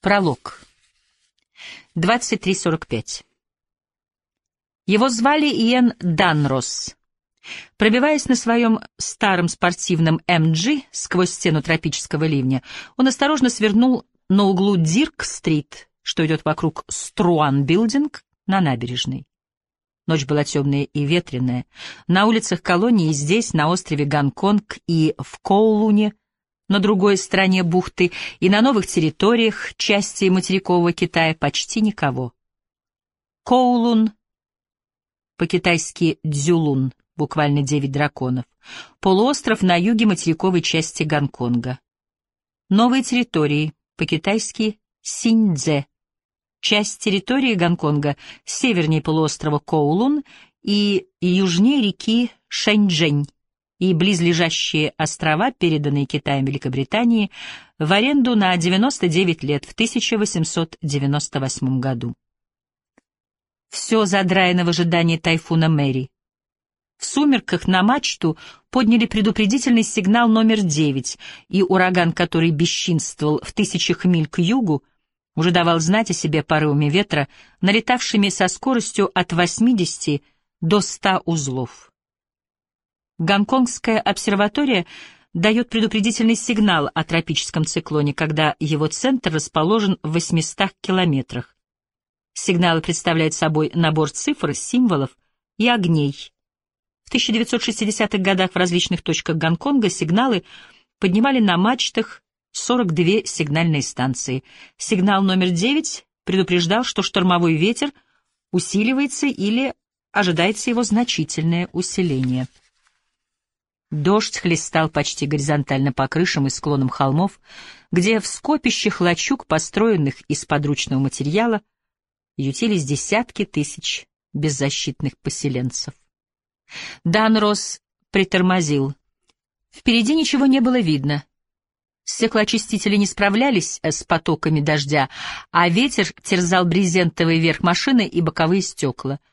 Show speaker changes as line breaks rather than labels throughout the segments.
Пролог. 23.45. Его звали Иэн Данрос. Пробиваясь на своем старом спортивном MG сквозь стену тропического ливня, он осторожно свернул на углу Дирк-стрит, что идет вокруг Струан-билдинг, на набережной. Ночь была темная и ветреная. На улицах колонии здесь, на острове Гонконг и в Коулуне — на другой стороне бухты и на новых территориях части материкового Китая почти никого. Коулун, по-китайски Дзюлун, буквально девять драконов, полуостров на юге материковой части Гонконга. Новые территории, по-китайски Синьцзе, часть территории Гонконга севернее полуострова Коулун и южнее реки Шэньчжэнь и близлежащие острова, переданные Китаем Великобритании, в аренду на 99 лет в 1898 году. Все задраено в ожидании тайфуна Мэри. В сумерках на мачту подняли предупредительный сигнал номер 9, и ураган, который бесчинствовал в тысячах миль к югу, уже давал знать о себе порывами ветра, налетавшими со скоростью от 80 до 100 узлов. Гонконгская обсерватория дает предупредительный сигнал о тропическом циклоне, когда его центр расположен в 800 километрах. Сигналы представляют собой набор цифр, символов и огней. В 1960-х годах в различных точках Гонконга сигналы поднимали на мачтах 42 сигнальные станции. Сигнал номер 9 предупреждал, что штормовой ветер усиливается или ожидается его значительное усиление. Дождь хлестал почти горизонтально по крышам и склонам холмов, где в скопищах лачуг, построенных из подручного материала, ютились десятки тысяч беззащитных поселенцев. Данрос притормозил. Впереди ничего не было видно. Стеклоочистители не справлялись с потоками дождя, а ветер терзал брезентовый верх машины и боковые стекла —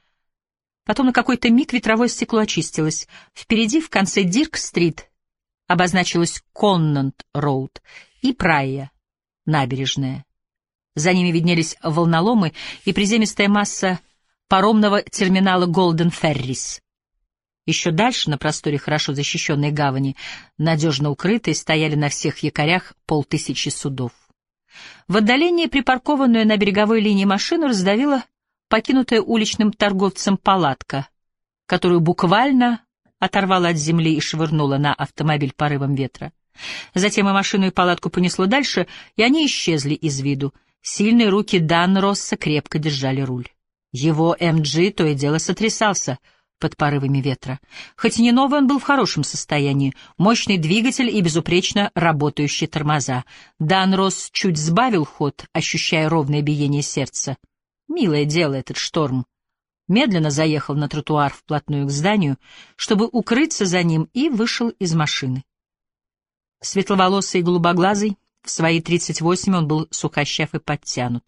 Потом на какой-то миг ветровое стекло очистилось. Впереди, в конце Дирк-стрит, обозначилась Коннант-роуд и Прайя, набережная. За ними виднелись волноломы и приземистая масса паромного терминала Голден Феррис. Еще дальше, на просторе хорошо защищенной гавани, надежно укрытые, стояли на всех якорях полтысячи судов. В отдалении припаркованную на береговой линии машину раздавило покинутая уличным торговцем палатка, которую буквально оторвала от земли и швырнула на автомобиль порывом ветра. Затем и машину, и палатку понесло дальше, и они исчезли из виду. Сильные руки Дан Росса крепко держали руль. Его МГ то и дело сотрясался под порывами ветра. Хоть и не новый, он был в хорошем состоянии. Мощный двигатель и безупречно работающие тормоза. Дан Росс чуть сбавил ход, ощущая ровное биение сердца. Милое дело этот шторм. Медленно заехал на тротуар вплотную к зданию, чтобы укрыться за ним, и вышел из машины. Светловолосый и голубоглазый, в свои 38 он был сухощав и подтянут.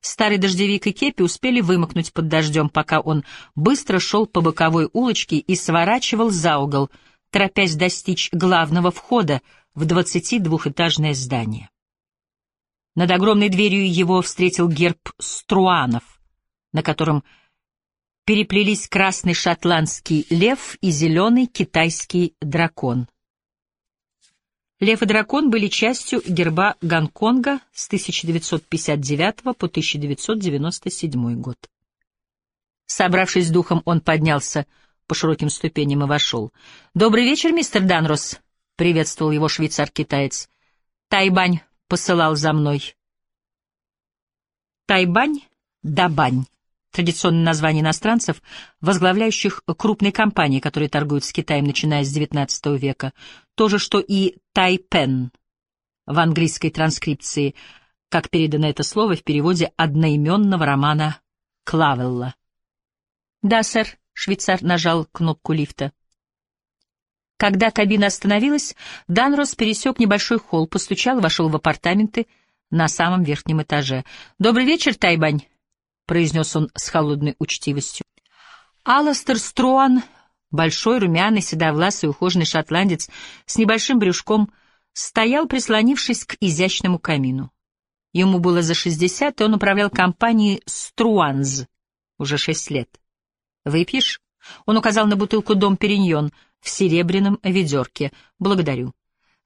Старый дождевик и кепи успели вымокнуть под дождем, пока он быстро шел по боковой улочке и сворачивал за угол, торопясь достичь главного входа в двадцатидвухэтажное здание. Над огромной дверью его встретил герб Струанов, на котором переплелись красный шотландский лев и зеленый китайский дракон. Лев и дракон были частью герба Гонконга с 1959 по 1997 год. Собравшись с духом, он поднялся по широким ступеням и вошел. «Добрый вечер, мистер Данрос», — приветствовал его швейцар-китаец. «Тайбань посылал за мной. Тайбань, Дабань — традиционное название иностранцев, возглавляющих крупные компании, которые торгуют с Китаем, начиная с XIX века. То же, что и Тайпен в английской транскрипции, как передано это слово в переводе одноименного романа Клавелла. «Да, сэр», — швейцар нажал кнопку лифта. Когда кабина остановилась, Данрос пересек небольшой холл, постучал вошел в апартаменты на самом верхнем этаже. «Добрый вечер, Тайбань», — произнес он с холодной учтивостью. Алластер Струан, большой, румяный, седовласый, ухоженный шотландец с небольшим брюшком, стоял, прислонившись к изящному камину. Ему было за 60, и он управлял компанией «Струанз» уже шесть лет. «Выпьешь?» Он указал на бутылку «Дом Периньон» в серебряном ведерке. «Благодарю».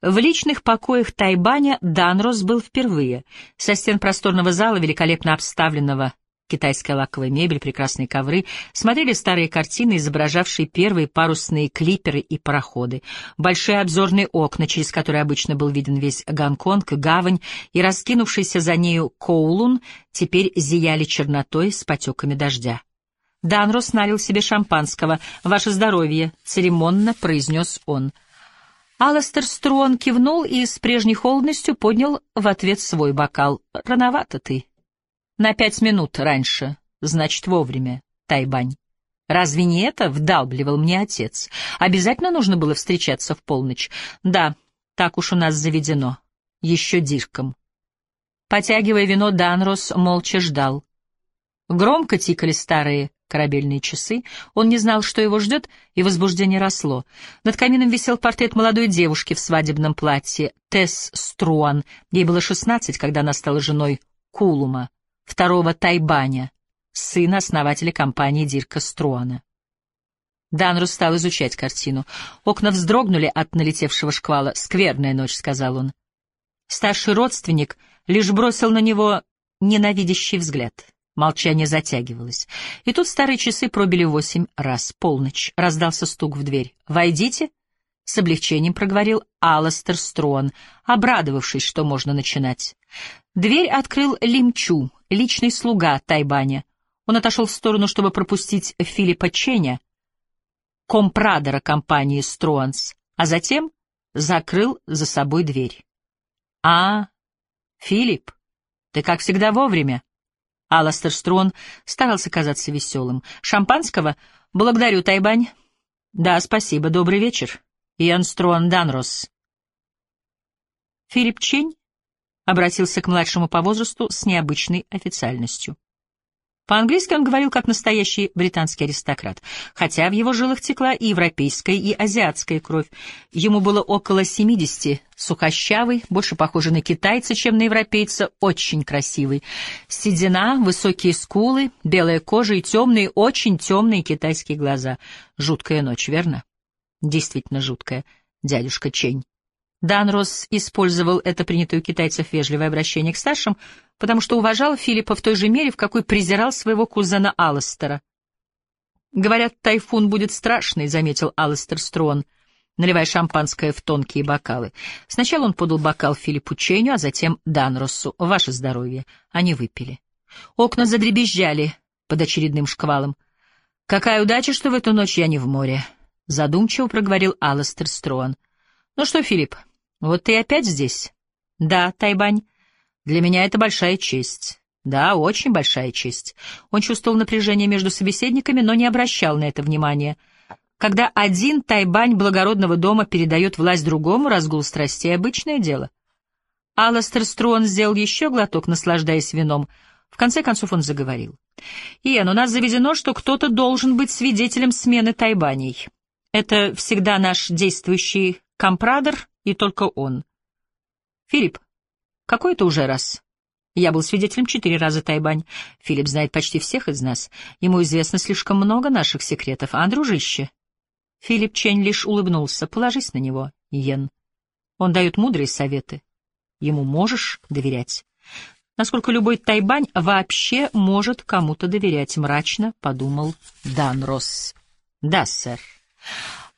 В личных покоях Тайбаня Данрос был впервые. Со стен просторного зала, великолепно обставленного китайская лаковая мебель, прекрасные ковры, смотрели старые картины, изображавшие первые парусные клиперы и пароходы, большие обзорные окна, через которые обычно был виден весь Гонконг, гавань и раскинувшийся за нею Коулун, теперь зияли чернотой с потеками дождя. Данрос налил себе шампанского. «Ваше здоровье!» — церемонно произнес он. Алластер Строн кивнул и с прежней холодностью поднял в ответ свой бокал. «Рановато ты, на пять минут раньше, значит, вовремя, Тайбань. Разве не это вдалбливал мне отец? Обязательно нужно было встречаться в полночь? Да, так уж у нас заведено. Еще дирком. Потягивая вино, Данрос молча ждал. Громко тикали старые корабельные часы. Он не знал, что его ждет, и возбуждение росло. Над камином висел портрет молодой девушки в свадебном платье, Тесс Струан. Ей было шестнадцать, когда она стала женой Кулума второго Тайбаня, сына основателя компании Дирка Струана. Данрус стал изучать картину. Окна вздрогнули от налетевшего шквала. «Скверная ночь», — сказал он. Старший родственник лишь бросил на него ненавидящий взгляд. Молчание затягивалось. И тут старые часы пробили восемь раз. Полночь. Раздался стук в дверь. «Войдите», — с облегчением проговорил Аластер Строн, обрадовавшись, что можно начинать. Дверь открыл Лимчу, личный слуга Тайбаня. Он отошел в сторону, чтобы пропустить Филиппа Ченя, компрадора компании Струанс, а затем закрыл за собой дверь. «А, Филипп, ты, как всегда, вовремя». Аластер Строн старался казаться веселым. «Шампанского? Благодарю, Тайбань». «Да, спасибо. Добрый вечер. Иоанн Строн Данрос». Филипп Чень обратился к младшему по возрасту с необычной официальностью. По-английски он говорил как настоящий британский аристократ, хотя в его жилах текла и европейская, и азиатская кровь. Ему было около 70, сухощавый, больше похожий на китайца, чем на европейца, очень красивый. Седина, высокие скулы, белая кожа и темные, очень темные китайские глаза. Жуткая ночь, верно? Действительно жуткая, дядюшка Чень. Данрос использовал это принятое у китайцев вежливое обращение к старшим, потому что уважал Филиппа в той же мере, в какой презирал своего кузена Алластера. «Говорят, тайфун будет страшный», — заметил Алластер Строн, наливая шампанское в тонкие бокалы. Сначала он подал бокал Филиппу Ченю, а затем Данросу. «Ваше здоровье». Они выпили. Окна задребезжали под очередным шквалом. «Какая удача, что в эту ночь я не в море», — задумчиво проговорил Алластер Строн. «Ну что, Филипп, вот ты опять здесь? Да, Тайбань. Для меня это большая честь. Да, очень большая честь. Он чувствовал напряжение между собеседниками, но не обращал на это внимания. Когда один Тайбань благородного дома передает власть другому, разгул страстей — обычное дело. Алластер Строн сделал еще глоток, наслаждаясь вином. В конце концов он заговорил. «Иэн, у нас заведено, что кто-то должен быть свидетелем смены Тайбаней. Это всегда наш действующий компрадор и только он. Филипп, какой это уже раз? Я был свидетелем четыре раза Тайбань. Филипп знает почти всех из нас. Ему известно слишком много наших секретов. А, дружище? Филипп Чень лишь улыбнулся. Положись на него, Йен. Он дает мудрые советы. Ему можешь доверять. Насколько любой Тайбань вообще может кому-то доверять, мрачно подумал Данрос. Да, сэр.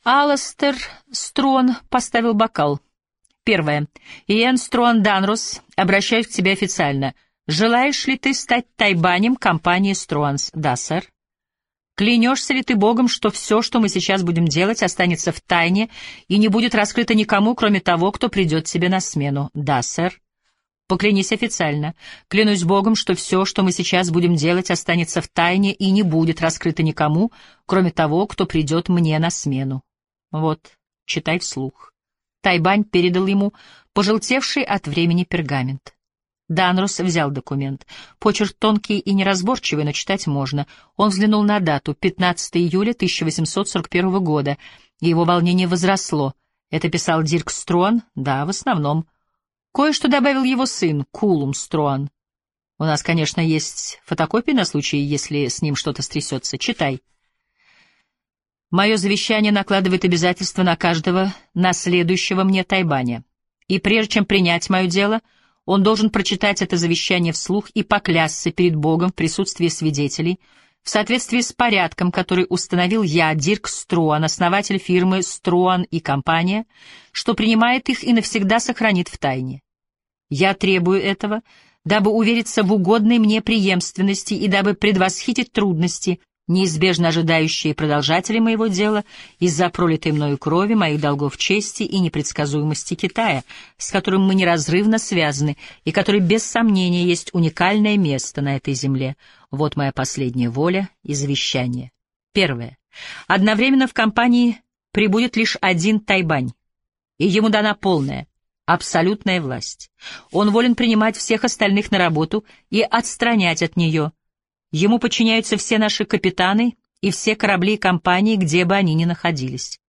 Аластер Строн поставил бокал. Первое. Иэн Строн Данрус, обращаюсь к тебе официально. Желаешь ли ты стать тайбанем компании Струанс? Да, сэр. Клянешься ли ты Богом, что все, что мы сейчас будем делать, останется в тайне и не будет раскрыто никому, кроме того, кто придет тебе на смену? Да, сэр. Поклянись официально. Клянусь Богом, что все, что мы сейчас будем делать, останется в тайне и не будет раскрыто никому, кроме того, кто придет мне на смену. Вот, читай вслух. Тайбань передал ему пожелтевший от времени пергамент. Данрус взял документ. Почерк тонкий и неразборчивый, но читать можно. Он взглянул на дату — 15 июля 1841 года, и его волнение возросло. Это писал Дирк Строн? Да, в основном. Кое-что добавил его сын, Кулум Струан. У нас, конечно, есть фотокопии на случай, если с ним что-то стрясется. Читай. Мое завещание накладывает обязательства на каждого наследующего мне Тайбаня. И прежде чем принять мое дело, он должен прочитать это завещание вслух и поклясться перед Богом в присутствии свидетелей, в соответствии с порядком, который установил я, Дирк Струан, основатель фирмы Струан и компания, что принимает их и навсегда сохранит в тайне. Я требую этого, дабы увериться в угодной мне преемственности и дабы предвосхитить трудности, неизбежно ожидающие продолжателей моего дела из-за пролитой мною крови, моих долгов чести и непредсказуемости Китая, с которым мы неразрывно связаны и который без сомнения есть уникальное место на этой земле. Вот моя последняя воля и завещание. Первое. Одновременно в компании прибудет лишь один Тайбань, и ему дана полная, абсолютная власть. Он волен принимать всех остальных на работу и отстранять от нее, Ему подчиняются все наши капитаны и все корабли компании, где бы они ни находились.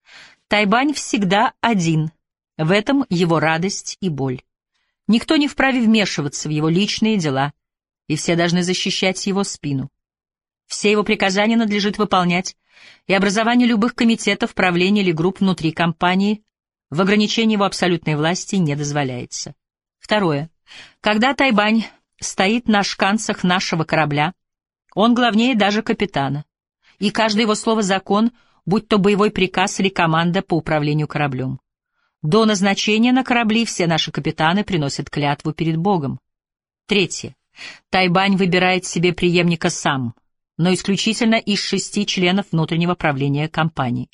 Тайбань всегда один. В этом его радость и боль. Никто не вправе вмешиваться в его личные дела, и все должны защищать его спину. Все его приказания надлежит выполнять, и образование любых комитетов, правления или групп внутри компании в ограничении его абсолютной власти не дозволяется. Второе. Когда Тайбань стоит на шканцах нашего корабля, он главнее даже капитана. И каждое его слово — закон, будь то боевой приказ или команда по управлению кораблем. До назначения на корабли все наши капитаны приносят клятву перед Богом. Третье. Тайбань выбирает себе преемника сам, но исключительно из шести членов внутреннего правления компании.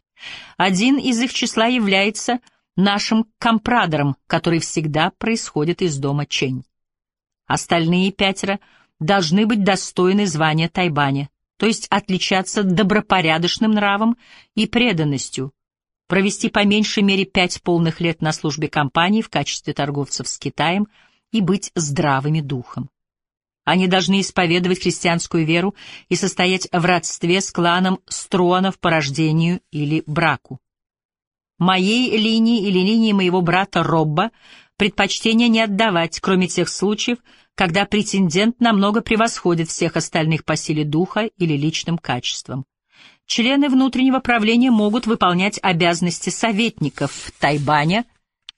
Один из их числа является нашим компрадором, который всегда происходит из дома Чень. Остальные пятеро — должны быть достойны звания Тайбаня, то есть отличаться добропорядочным нравом и преданностью, провести по меньшей мере пять полных лет на службе компании в качестве торговцев с Китаем и быть здравыми духом. Они должны исповедовать христианскую веру и состоять в родстве с кланом Струанов по рождению или браку. Моей линии или линии моего брата Робба предпочтение не отдавать, кроме тех случаев, когда претендент намного превосходит всех остальных по силе духа или личным качествам. Члены внутреннего правления могут выполнять обязанности советников Тайбаня,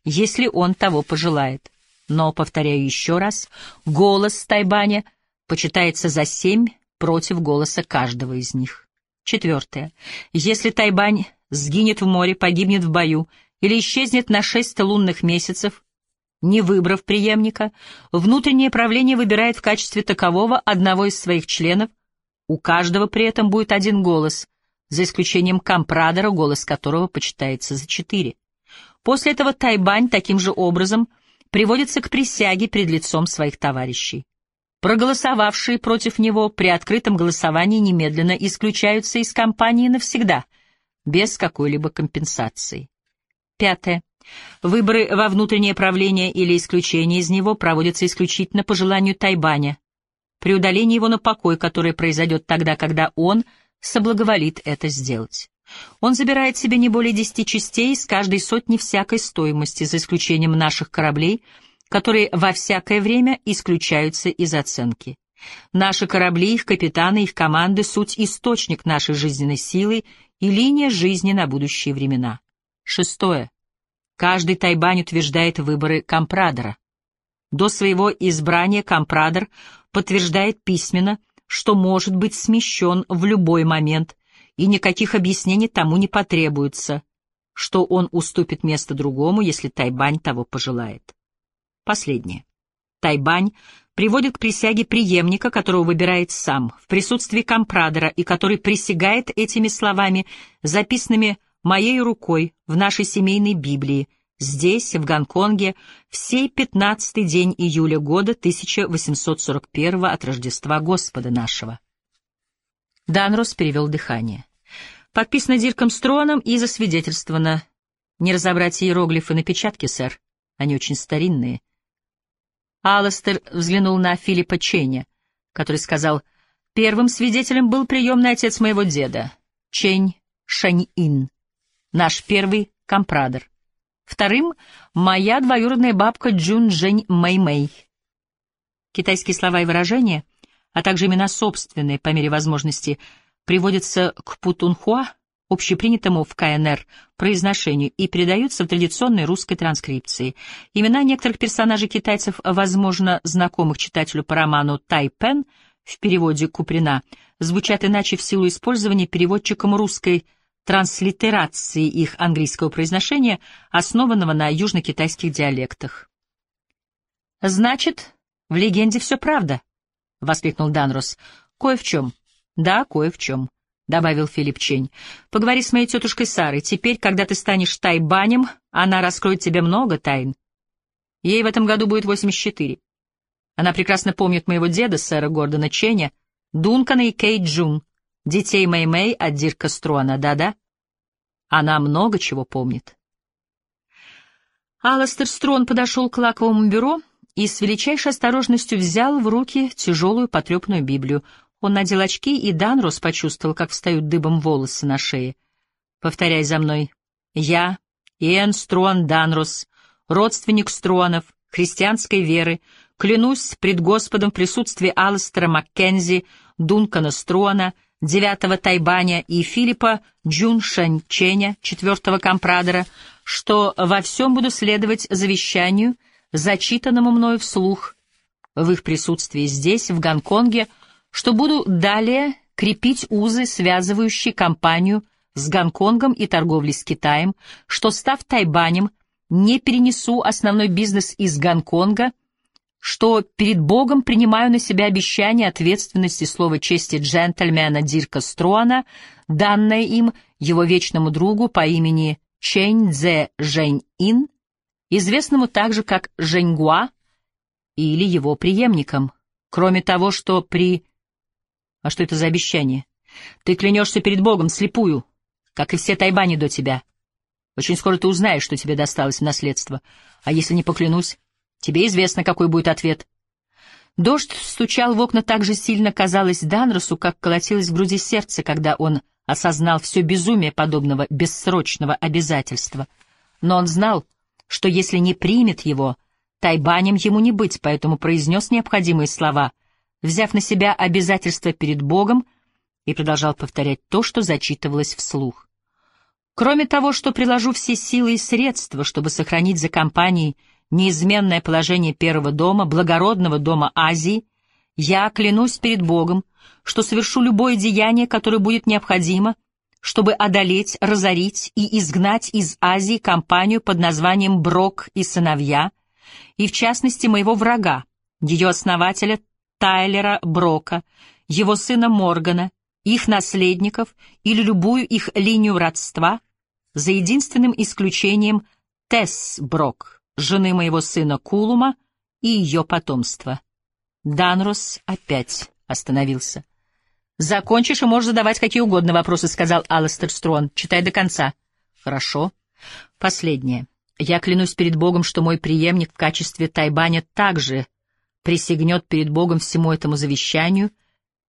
если он того пожелает. Но, повторяю еще раз, голос Тайбаня почитается за семь против голоса каждого из них. Четвертое. Если Тайбань сгинет в море, погибнет в бою или исчезнет на шесть лунных месяцев, не выбрав преемника, внутреннее правление выбирает в качестве такового одного из своих членов, у каждого при этом будет один голос, за исключением компрадора, голос которого почитается за четыре. После этого Тайбань таким же образом приводится к присяге перед лицом своих товарищей. Проголосовавшие против него при открытом голосовании немедленно исключаются из компании навсегда, без какой-либо компенсации. Пятое. Выборы во внутреннее правление или исключение из него проводятся исключительно по желанию Тайбаня, при удалении его на покой, которое произойдет тогда, когда он соблаговолит это сделать. Он забирает себе не более десяти частей из каждой сотни всякой стоимости, за исключением наших кораблей, которые во всякое время исключаются из оценки. Наши корабли, их капитаны, их команды — суть источник нашей жизненной силы и линия жизни на будущие времена. Шестое. Каждый тайбань утверждает выборы компрадора. До своего избрания компрадор подтверждает письменно, что может быть смещен в любой момент, и никаких объяснений тому не потребуется, что он уступит место другому, если Тайбань того пожелает. Последнее. Тайбань приводит к присяге преемника, которого выбирает сам, в присутствии компрадора, и который присягает этими словами, записанными моей рукой в нашей семейной Библии, здесь, в Гонконге, в сей пятнадцатый день июля года 1841 от Рождества Господа нашего. Данрос перевел дыхание. Подписано Дирком Строном и засвидетельствовано. Не разобрать иероглифы на печатке, сэр. Они очень старинные. Алластер взглянул на Филиппа Ченя, который сказал, «Первым свидетелем был приемный отец моего деда, Чень Шань-Ин» наш первый компрадор. Вторым — моя двоюродная бабка Джун Жень Мэй Мэй. Китайские слова и выражения, а также имена собственные, по мере возможности, приводятся к путунхуа, общепринятому в КНР произношению, и передаются в традиционной русской транскрипции. Имена некоторых персонажей китайцев, возможно, знакомых читателю по роману «Тайпен» в переводе Куприна, звучат иначе в силу использования переводчиком русской транслитерации их английского произношения, основанного на южно-китайских диалектах. «Значит, в легенде все правда», — воскликнул Данрос. «Кое в чем». «Да, кое в чем», — добавил Филипп Чень. «Поговори с моей тетушкой Сарой. Теперь, когда ты станешь тайбанем, она раскроет тебе много тайн. Ей в этом году будет 84. Она прекрасно помнит моего деда, сэра Гордона Ченя, Дункана и Кейт Джун, детей Мэй-Мэй от Дирка Струана, да-да? Она много чего помнит. Аластер Строн подошел к лаковому бюро и с величайшей осторожностью взял в руки тяжелую потрепанную Библию. Он надел очки, и Данрос почувствовал, как встают дыбом волосы на шее. «Повторяй за мной. Я, Иэн Строн Данрос, родственник Стронов, христианской веры, клянусь пред Господом в присутствии Алластера Маккензи, Дункана Строна, девятого Тайбаня и Филиппа Джун Шанченя, четвертого компрадора, что во всем буду следовать завещанию, зачитанному мною вслух, в их присутствии здесь, в Гонконге, что буду далее крепить узы, связывающие компанию с Гонконгом и торговлей с Китаем, что, став Тайбанем, не перенесу основной бизнес из Гонконга что перед Богом принимаю на себя обещание ответственности слова чести джентльмена Дирка Струана, данное им его вечному другу по имени Чэнь Цзэ Жэнь Ин, известному также как Жэньгуа, или его преемником. Кроме того, что при... А что это за обещание? Ты клянешься перед Богом слепую, как и все тайбани до тебя. Очень скоро ты узнаешь, что тебе досталось в наследство. А если не поклянусь? Тебе известно, какой будет ответ. Дождь стучал в окна так же сильно, казалось, Данросу, как колотилось в груди сердце, когда он осознал все безумие подобного бессрочного обязательства. Но он знал, что если не примет его, тайбанем ему не быть, поэтому произнес необходимые слова, взяв на себя обязательство перед Богом, и продолжал повторять то, что зачитывалось вслух. Кроме того, что приложу все силы и средства, чтобы сохранить за компанией неизменное положение первого дома, благородного дома Азии, я клянусь перед Богом, что совершу любое деяние, которое будет необходимо, чтобы одолеть, разорить и изгнать из Азии компанию под названием «Брок и сыновья», и в частности моего врага, ее основателя Тайлера Брока, его сына Моргана, их наследников или любую их линию родства, за единственным исключением Тесс Брок жены моего сына Кулума и ее потомства. Данрос опять остановился. «Закончишь и можешь задавать какие угодно вопросы», — сказал Алластер Строн. «Читай до конца». «Хорошо. Последнее. Я клянусь перед Богом, что мой преемник в качестве Тайбаня также присягнет перед Богом всему этому завещанию,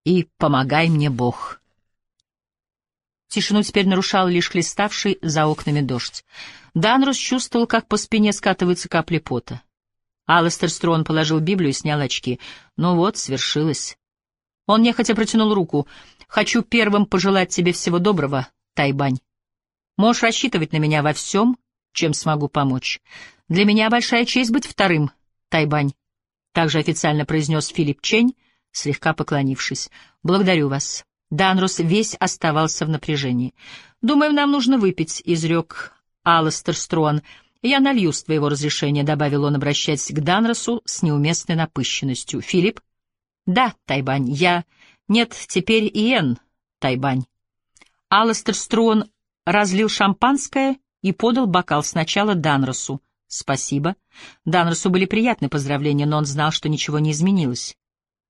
и помогай мне Бог». Тишину теперь нарушал лишь хлеставший за окнами дождь. Данрос чувствовал, как по спине скатываются капли пота. Алластер Строн положил Библию и снял очки. Ну вот, свершилось. Он нехотя протянул руку. «Хочу первым пожелать тебе всего доброго, Тайбань. Можешь рассчитывать на меня во всем, чем смогу помочь. Для меня большая честь быть вторым, Тайбань», — также официально произнес Филипп Чень, слегка поклонившись. «Благодарю вас». Данрус весь оставался в напряжении. «Думаю, нам нужно выпить», — изрек Алластер Строн. «Я налью с твоего разрешения», — добавил он, обращаясь к Данросу с неуместной напыщенностью. «Филипп?» «Да, Тайбань, я...» «Нет, теперь Иэн, Тайбань». Алластер Строн разлил шампанское и подал бокал сначала Данросу. «Спасибо». Данросу были приятны поздравления, но он знал, что ничего не изменилось.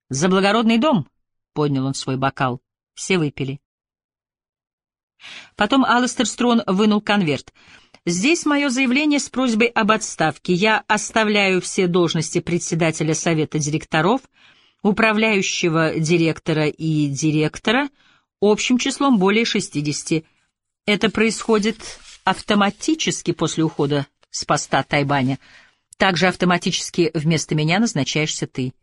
«За благородный дом!» — поднял он свой бокал. Все выпили. Потом Алластер Строн вынул конверт. «Здесь мое заявление с просьбой об отставке. Я оставляю все должности председателя совета директоров, управляющего директора и директора общим числом более 60. Это происходит автоматически после ухода с поста Тайбаня, также автоматически вместо меня назначаешься ты.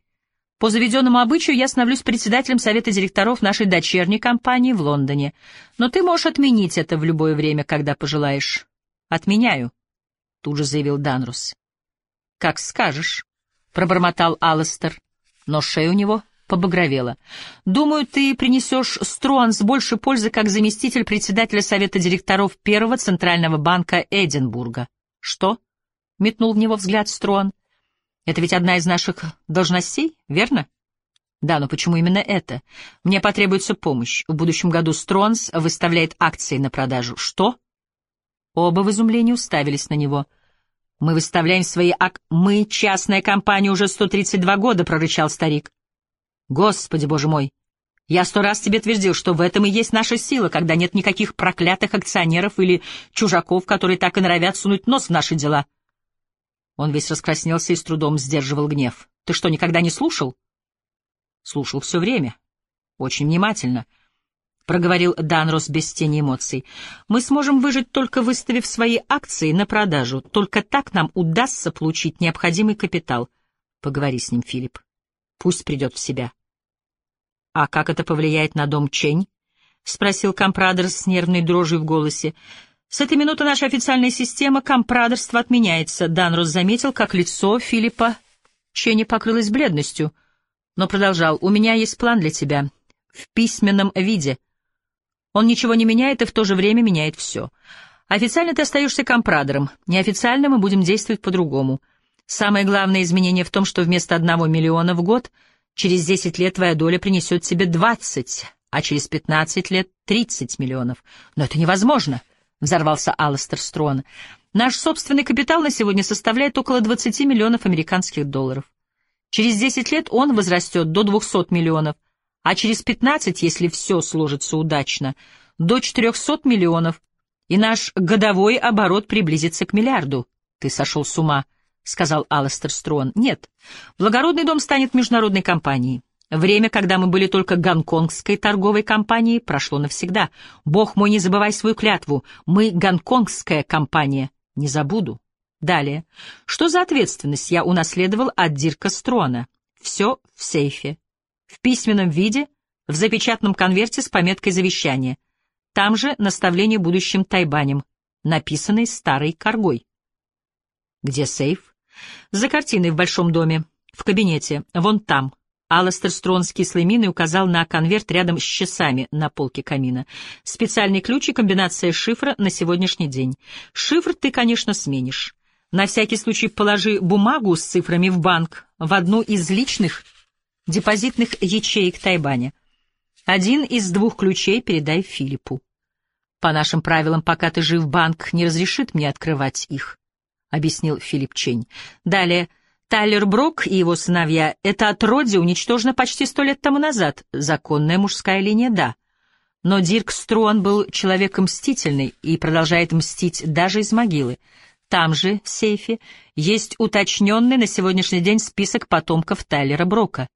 По заведенному обычаю я становлюсь председателем совета директоров нашей дочерней компании в Лондоне, но ты можешь отменить это в любое время, когда пожелаешь. Отменяю, — тут же заявил Данрус. — Как скажешь, — пробормотал Алластер, но шея у него побагровела. — Думаю, ты принесешь Струанс больше пользы как заместитель председателя совета директоров Первого Центрального банка Эдинбурга. — Что? — метнул в него взгляд Струан. — Это ведь одна из наших должностей, верно? — Да, но почему именно это? Мне потребуется помощь. В будущем году Стронс выставляет акции на продажу. Что? Оба в изумлении уставились на него. Мы выставляем свои ак... Мы частная компания уже 132 года, прорычал старик. Господи, боже мой! Я сто раз тебе твердил, что в этом и есть наша сила, когда нет никаких проклятых акционеров или чужаков, которые так и норовят сунуть нос в наши дела. Он весь раскраснелся и с трудом сдерживал гнев. Ты что, никогда не слушал? Слушал все время. Очень внимательно. Проговорил Данрос без тени эмоций. Мы сможем выжить, только выставив свои акции на продажу. Только так нам удастся получить необходимый капитал. Поговори с ним, Филипп. Пусть придет в себя. «А как это повлияет на дом Чень?» — спросил Компрадер с нервной дрожью в голосе. «С этой минуты наша официальная система компрадерства отменяется», — Данрос заметил, как лицо Филиппа Ченни покрылось бледностью, но продолжал. «У меня есть план для тебя. В письменном виде. Он ничего не меняет и в то же время меняет все. Официально ты остаешься компрадером, неофициально мы будем действовать по-другому. Самое главное изменение в том, что вместо одного миллиона в год — Через 10 лет твоя доля принесет тебе 20, а через 15 лет — 30 миллионов. Но это невозможно, — взорвался Алластер Строн. Наш собственный капитал на сегодня составляет около 20 миллионов американских долларов. Через 10 лет он возрастет до 200 миллионов, а через 15, если все сложится удачно, до 400 миллионов, и наш годовой оборот приблизится к миллиарду. Ты сошел с ума. — сказал Алластер Строн. «Нет, благородный дом станет международной компанией. Время, когда мы были только гонконгской торговой компанией, прошло навсегда. Бог мой, не забывай свою клятву. Мы гонконгская компания. Не забуду. Далее. Что за ответственность я унаследовал от Дирка Строна? Все в сейфе. В письменном виде, в запечатанном конверте с пометкой завещания. Там же наставление будущим тайбаням, написанное старой коргой. Где сейф? За картиной в большом доме, в кабинете, вон там. Алластер Строн с кислой миной указал на конверт рядом с часами на полке камина. Специальный ключ и комбинация шифра на сегодняшний день. Шифр ты, конечно, сменишь. На всякий случай положи бумагу с цифрами в банк, в одну из личных депозитных ячеек Тайбаня. Один из двух ключей передай Филиппу. По нашим правилам, пока ты жив, банк не разрешит мне открывать их. — объяснил Филипп Чень. Далее. Тайлер Брок и его сыновья — это отродье уничтожено почти сто лет тому назад. Законная мужская линия — да. Но Дирк Струан был человеком мстительный и продолжает мстить даже из могилы. Там же, в сейфе, есть уточненный на сегодняшний день список потомков Тайлера Брока.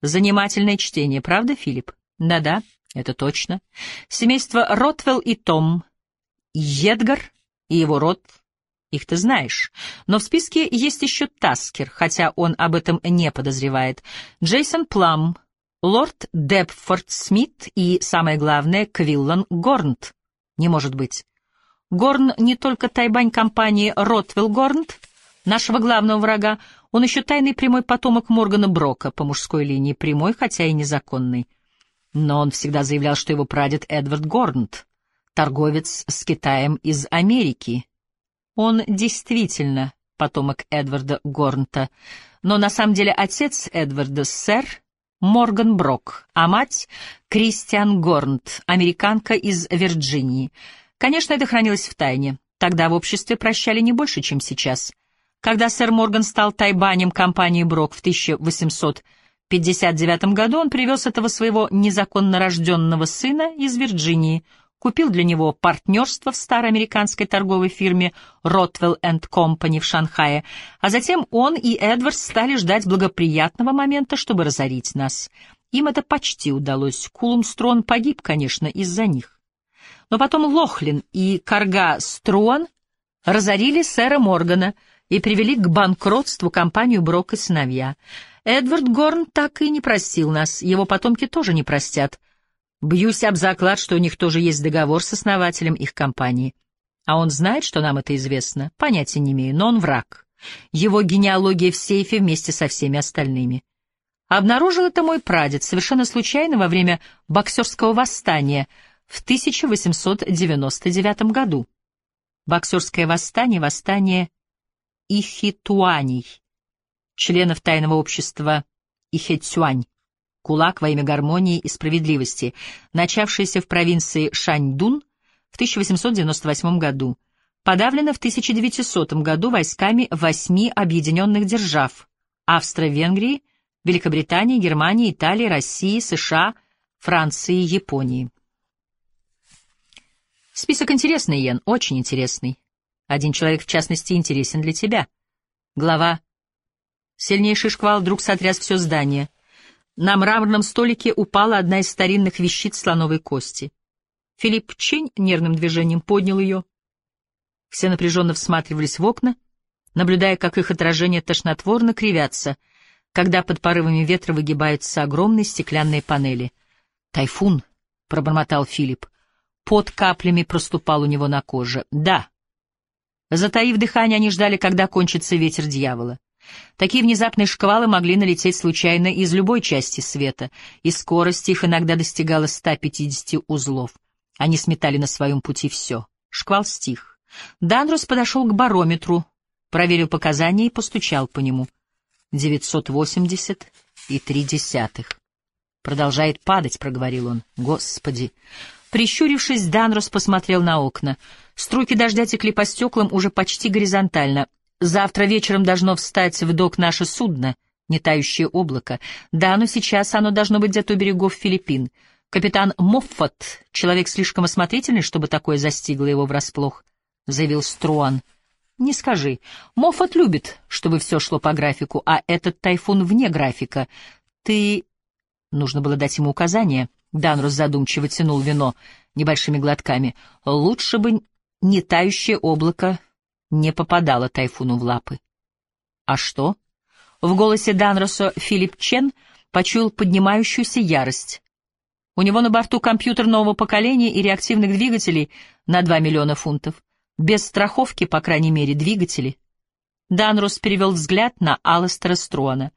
Занимательное чтение, правда, Филипп? Да-да, это точно. Семейство Ротвелл и Том, Едгар и его род — их ты знаешь. Но в списке есть еще Таскер, хотя он об этом не подозревает. Джейсон Плам, лорд Депфорд Смит и, самое главное, Квиллан Горнт. Не может быть. Горн не только тайбань компании Ротвелл Горнт, нашего главного врага, он еще тайный прямой потомок Моргана Брока по мужской линии, прямой, хотя и незаконный. Но он всегда заявлял, что его прадед Эдвард Горнт, торговец с Китаем из Америки, он действительно потомок Эдварда Горнта, но на самом деле отец Эдварда — сэр Морган Брок, а мать — Кристиан Горнт, американка из Вирджинии. Конечно, это хранилось в тайне. Тогда в обществе прощали не больше, чем сейчас. Когда сэр Морган стал тайбанем компании Брок в 1859 году, он привез этого своего незаконно рожденного сына из Вирджинии — купил для него партнерство в старой американской торговой фирме Rotwell Company в Шанхае, а затем он и Эдвардс стали ждать благоприятного момента, чтобы разорить нас. Им это почти удалось. Кулум Строн погиб, конечно, из-за них. Но потом Лохлин и Карга Струан разорили сэра Моргана и привели к банкротству компанию Брок и сыновья. Эдвард Горн так и не простил нас, его потомки тоже не простят. Бьюсь об заклад, что у них тоже есть договор с основателем их компании. А он знает, что нам это известно? Понятия не имею, но он враг. Его генеалогия в сейфе вместе со всеми остальными. Обнаружил это мой прадед совершенно случайно во время боксерского восстания в 1899 году. Боксерское восстание — восстание Ихитуаней, членов тайного общества Ихетюань, кулак во имя гармонии и справедливости, начавшееся в провинции Шаньдун в 1898 году, подавлено в 1900 году войсками восьми объединенных держав — Австро-Венгрии, Великобритании, Германии, Италии, России, США, Франции, Японии. Список интересный, Йен, очень интересный. Один человек, в частности, интересен для тебя. Глава. Сильнейший шквал вдруг сотряс все здание. На мраморном столике упала одна из старинных вещиц слоновой кости. Филипп Чень нервным движением поднял ее. Все напряженно всматривались в окна, наблюдая, как их отражения тошнотворно кривятся, когда под порывами ветра выгибаются огромные стеклянные панели. «Тайфун!» — пробормотал Филипп. Под каплями проступал у него на коже. «Да!» Затаив дыхание, они ждали, когда кончится ветер дьявола. Такие внезапные шквалы могли налететь случайно из любой части света, и скорость их иногда достигала 150 узлов. Они сметали на своем пути все. Шквал стих. Данрус подошел к барометру, проверил показания и постучал по нему. 980 и три десятых. «Продолжает падать», — проговорил он. «Господи!» Прищурившись, Данрос посмотрел на окна. Струйки дождя текли по стеклам уже почти горизонтально. Завтра вечером должно встать в док наше судно, не тающее облако. Да, но сейчас оно должно быть где-то у берегов Филиппин. Капитан Моффат, человек слишком осмотрительный, чтобы такое застигло его врасплох, — заявил Струан. — Не скажи. Моффат любит, чтобы все шло по графику, а этот тайфун вне графика. Ты... Нужно было дать ему указание. Данрус задумчиво тянул вино небольшими глотками. Лучше бы не тающее облако не попадало тайфуну в лапы. А что? В голосе Данроса Филипп Чен почуял поднимающуюся ярость. У него на борту компьютер нового поколения и реактивных двигателей на 2 миллиона фунтов. Без страховки, по крайней мере, двигатели. Данрос перевел взгляд на Алластера Струана.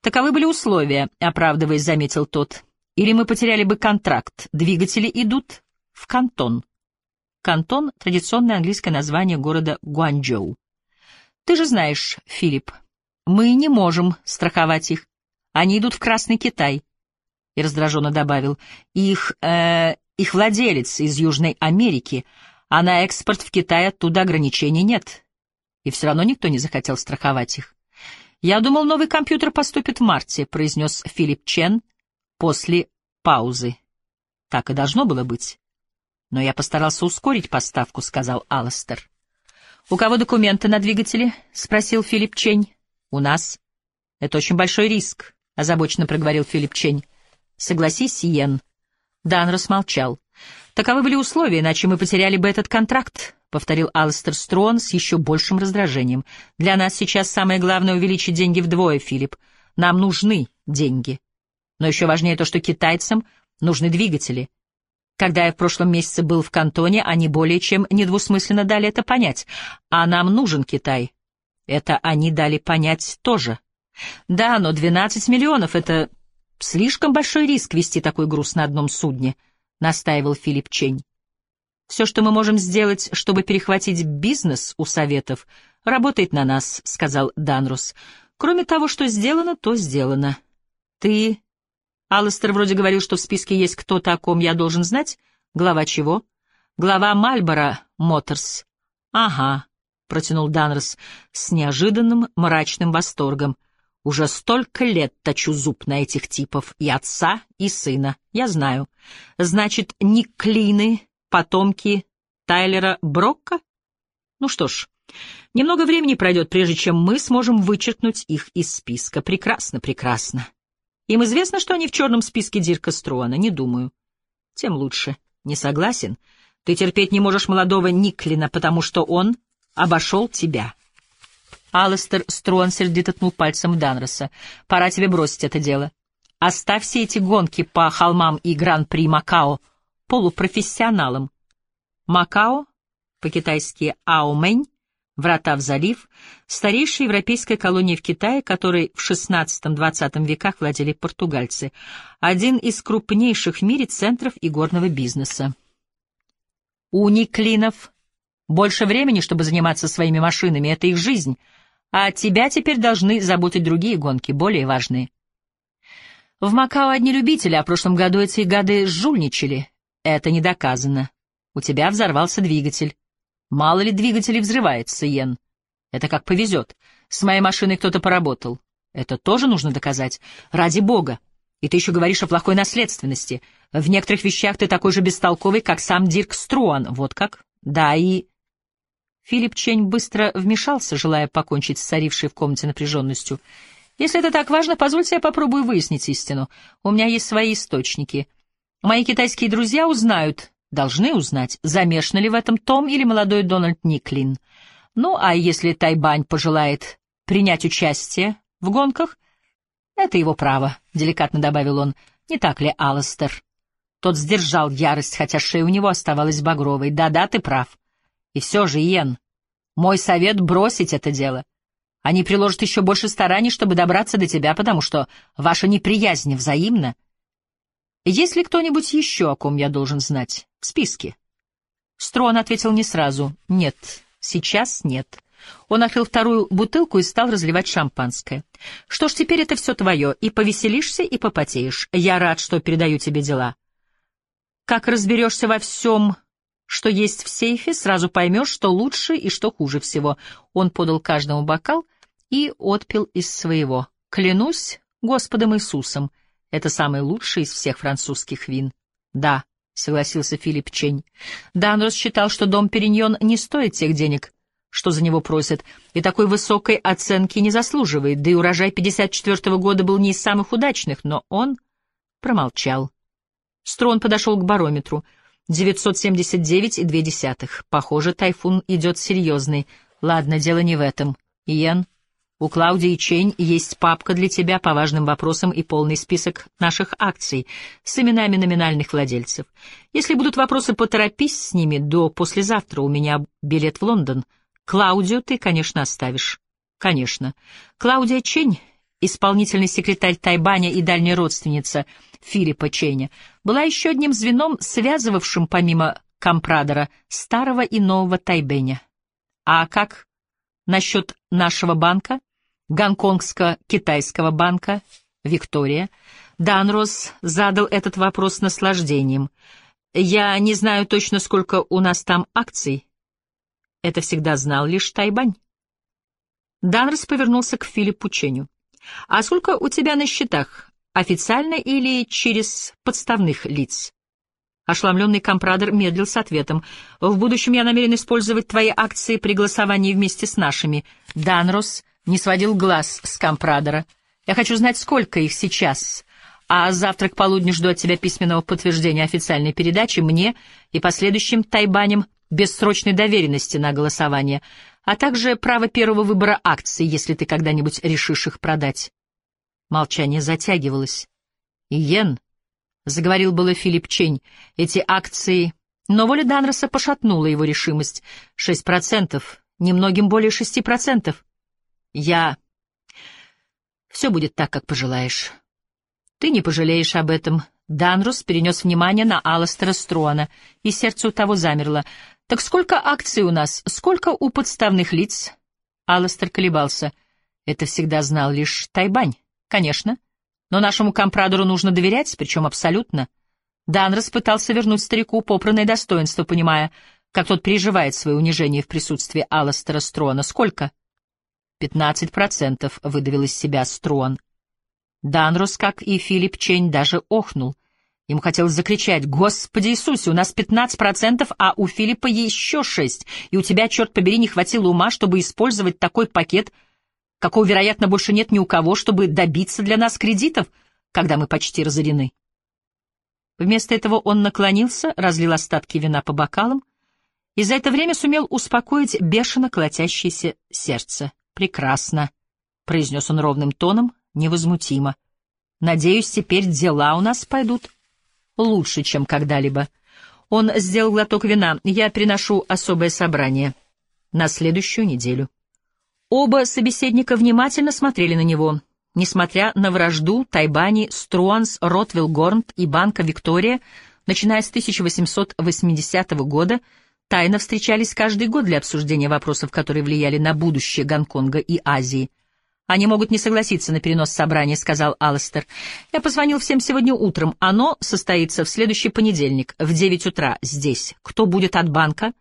«Таковы были условия», — оправдываясь, заметил тот. «Или мы потеряли бы контракт. Двигатели идут в Кантон». Кантон — традиционное английское название города Гуанчжоу. «Ты же знаешь, Филипп, мы не можем страховать их. Они идут в Красный Китай». И раздраженно добавил, «Их, э, их владелец из Южной Америки, а на экспорт в Китай оттуда ограничений нет. И все равно никто не захотел страховать их. «Я думал, новый компьютер поступит в марте», — произнес Филипп Чен после паузы. «Так и должно было быть». «Но я постарался ускорить поставку», — сказал Алластер. «У кого документы на двигателе?» — спросил Филипп Чень. «У нас». «Это очень большой риск», — озабоченно проговорил Филипп Чень. «Согласись, Йен». Дан рассмолчал. «Таковы были условия, иначе мы потеряли бы этот контракт», — повторил Алстер Строн с еще большим раздражением. «Для нас сейчас самое главное — увеличить деньги вдвое, Филипп. Нам нужны деньги. Но еще важнее то, что китайцам нужны двигатели. Когда я в прошлом месяце был в Кантоне, они более чем недвусмысленно дали это понять. А нам нужен Китай. Это они дали понять тоже. Да, но 12 миллионов — это слишком большой риск вести такой груз на одном судне —— настаивал Филипп Чень. «Все, что мы можем сделать, чтобы перехватить бизнес у Советов, работает на нас», — сказал Данрус. «Кроме того, что сделано, то сделано. Ты...» Алластер вроде говорил, что в списке есть кто-то, о ком я должен знать. Глава чего? Глава Мальборо Моторс. «Ага», — протянул Данрос с неожиданным мрачным восторгом. Уже столько лет точу зуб на этих типов, и отца, и сына, я знаю. Значит, Ник Клины, потомки Тайлера Брокка? Ну что ж, немного времени пройдет, прежде чем мы сможем вычеркнуть их из списка. Прекрасно, прекрасно. Им известно, что они в черном списке Дирка Струана, не думаю. Тем лучше. Не согласен? Ты терпеть не можешь молодого Никлина, потому что он обошел тебя. Алластер Струан сердито ткнул пальцем Данроса. «Пора тебе бросить это дело. Оставь все эти гонки по холмам и Гран-при Макао полупрофессионалам. Макао, по-китайски Аомэнь, Врата в залив, старейшая европейская колония в Китае, которой в XVI-XX веках владели португальцы, один из крупнейших в мире центров игорного бизнеса. У Никлинов больше времени, чтобы заниматься своими машинами, это их жизнь, а тебя теперь должны заботить другие гонки, более важные. В Макао одни любители, а в прошлом году эти гады жульничали. Это не доказано. У тебя взорвался двигатель. Мало ли двигателей взрывается, Йен. Это как повезет. С моей машиной кто-то поработал. Это тоже нужно доказать. Ради бога. И ты еще говоришь о плохой наследственности. В некоторых вещах ты такой же бестолковый, как сам Дирк Струан. Вот как? Да, и... Филипп Чень быстро вмешался, желая покончить с царившей в комнате напряженностью. «Если это так важно, позвольте я попробую выяснить истину. У меня есть свои источники. Мои китайские друзья узнают, Должны узнать, замешан ли в этом Том или молодой Дональд Никлин. Ну, а если Тайбань пожелает принять участие в гонках, это его право, — деликатно добавил он. Не так ли, Алластер? Тот сдержал ярость, хотя шея у него оставалась багровой. Да-да, ты прав. И все же, Иен, мой совет — бросить это дело. Они приложат еще больше стараний, чтобы добраться до тебя, потому что ваша неприязнь взаимна — есть ли кто-нибудь еще, о ком я должен знать? В списке. Строн ответил не сразу. Нет, сейчас нет. Он открыл вторую бутылку и стал разливать шампанское. Что ж, теперь это все твое. И повеселишься, и попотеешь. Я рад, что передаю тебе дела. Как разберешься во всем, что есть в сейфе, сразу поймешь, что лучше и что хуже всего. Он подал каждому бокал и отпил из своего. Клянусь Господом Иисусом, это самый лучший из всех французских вин. Да, согласился Филипп Чень. Данрос считал, что дом Периньон не стоит тех денег, что за него просят, и такой высокой оценки не заслуживает, да и урожай 54-го года был не из самых удачных, но он промолчал. Строн подошел к барометру. 979,2. Похоже, тайфун идет серьезный. Ладно, дело не в этом. Иен, у Клаудии Чень есть папка для тебя по важным вопросам и полный список наших акций с именами номинальных владельцев. Если будут вопросы, поторопись с ними до послезавтра. У меня билет в Лондон. Клаудию ты, конечно, оставишь. Конечно. Клаудия Чень, исполнительный секретарь Тайбаня и дальняя родственница Филиппа Ченя, была еще одним звеном, связывавшим, помимо компрадора, старого и нового Тайбэня. А как насчет нашего банка? Гонконгско-китайского банка «Виктория». Данрос задал этот вопрос с наслаждением. «Я не знаю точно, сколько у нас там акций». Это всегда знал лишь Тайбань. Данрос повернулся к Филиппу Ченю. «А сколько у тебя на счетах, официально или через подставных лиц?» Ошеломленный компрадор медлил с ответом. «В будущем я намерен использовать твои акции при голосовании вместе с нашими». Данрос не сводил глаз с компрадора. «Я хочу знать, сколько их сейчас, а завтра к полудню жду от тебя письменного подтверждения официальной передачи мне и последующим тайбаням бессрочной доверенности на голосование, а также право первого выбора акций, если ты когда-нибудь решишь их продать». Молчание затягивалось. «Иен», — заговорил было Филипп Чень, — «эти акции...» Но воля Данроса пошатнула его решимость. Шесть процентов, немногим более шести процентов. Я... Все будет так, как пожелаешь. Ты не пожалеешь об этом. Данрус перенес внимание на Алластера Струана, и сердце у того замерло. Так сколько акций у нас? Сколько у подставных лиц? Алластер колебался. Это всегда знал лишь Тайбань. Конечно. Но нашему компрадору нужно доверять, причем абсолютно. Данрос пытался вернуть старику попранное достоинство, понимая, как тот переживает свое унижение в присутствии Алластера Струана. Сколько? — «Пятнадцать процентов», — выдавил из себя Строн. Данрос, как и Филипп Чень, даже охнул. Ему хотелось закричать «Господи Иисусе, у нас пятнадцать процентов, а у Филиппа еще шесть, и у тебя, черт побери, не хватило ума, чтобы использовать такой пакет, какого, вероятно, больше нет ни у кого, чтобы добиться для нас кредитов, когда мы почти разорены». Вместо этого он наклонился, разлил остатки вина по бокалам и за это время сумел успокоить бешено колотящееся сердце. «Прекрасно», — произнес он ровным тоном, невозмутимо. «Надеюсь, теперь дела у нас пойдут лучше, чем когда-либо». Он сделал глоток вина. «Я приношу особое собрание на следующую неделю». Оба собеседника внимательно смотрели на него. Несмотря на вражду Тайбани, Струанс, Ротвилл Горнт и Банка Виктория, начиная с 1880 года, тайно встречались каждый год для обсуждения вопросов, которые влияли на будущее Гонконга и Азии. «Они могут не согласиться на перенос собрания», — сказал Алластер. «Я позвонил всем сегодня утром. Оно состоится в следующий понедельник в 9 утра здесь. Кто будет от банка?»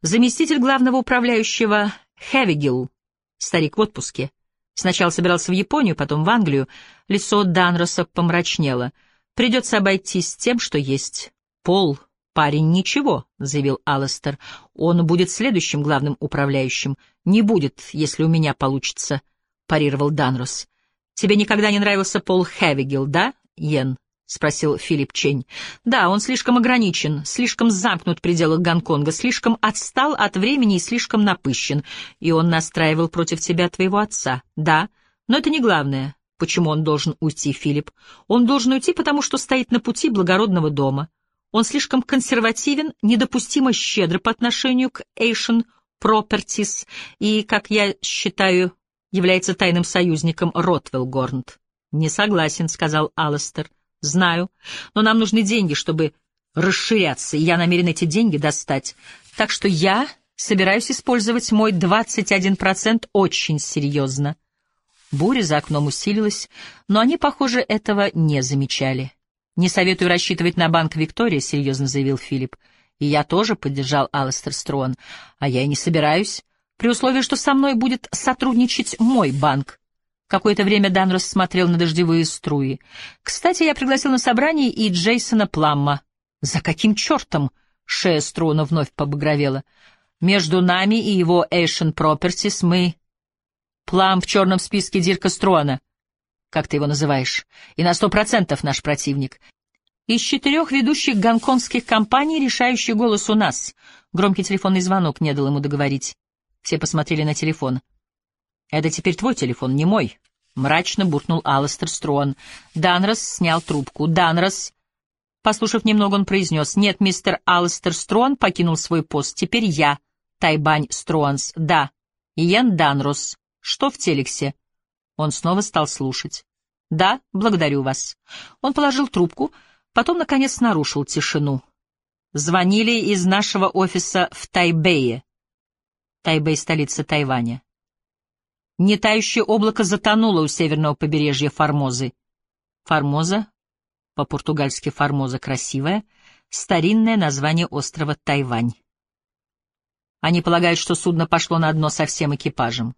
«Заместитель главного управляющего Хевигил, старик в отпуске. Сначала собирался в Японию, потом в Англию. Лицо Данроса помрачнело. Придется обойтись тем, что есть. Пол «Парень ничего», — заявил Алластер. «Он будет следующим главным управляющим. Не будет, если у меня получится», — парировал Данрос. «Тебе никогда не нравился Пол Хевигел, да, Йен?» — спросил Филипп Чень. «Да, он слишком ограничен, слишком замкнут в пределах Гонконга, слишком отстал от времени и слишком напыщен. И он настраивал против тебя твоего отца. Да, но это не главное. Почему он должен уйти, Филипп? Он должен уйти, потому что стоит на пути благородного дома». Он слишком консервативен, недопустимо щедр по отношению к Asian Properties и, как я считаю, является тайным союзником Ротвелл Горнт. «Не согласен», — сказал Алластер. «Знаю, но нам нужны деньги, чтобы расширяться, и я намерен эти деньги достать. Так что я собираюсь использовать мой 21% очень серьезно». Буря за окном усилилась, но они, похоже, этого не замечали. «Не советую рассчитывать на банк Виктория», — серьезно заявил Филипп. «И я тоже», — поддержал Алистер Строн. «А я и не собираюсь, при условии, что со мной будет сотрудничать мой банк». Какое-то время Данрос смотрел на дождевые струи. «Кстати, я пригласил на собрание и Джейсона Пламма». «За каким чертом?» — шея Строна вновь побагровела. «Между нами и его Эйшен Properties мы...» «Плам в черном списке Дирка Строна» как ты его называешь, и на сто процентов наш противник. Из четырех ведущих гонконгских компаний решающий голос у нас. Громкий телефонный звонок не дал ему договорить. Все посмотрели на телефон. «Это теперь твой телефон, не мой», — мрачно буркнул Алластер Струан. Данрос снял трубку. «Данрос...» Послушав немного, он произнес. «Нет, мистер Алластер Струан покинул свой пост. Теперь я, Тайбань Струанс. Да, Иен Данрос. Что в телексе?» Он снова стал слушать. «Да, благодарю вас». Он положил трубку, потом, наконец, нарушил тишину. «Звонили из нашего офиса в Тайбэе». Тайбэй — столица Тайваня. Нетающее облако затонуло у северного побережья Формозы. Формоза, по-португальски Формоза красивая, старинное название острова Тайвань. Они полагают, что судно пошло на дно со всем экипажем.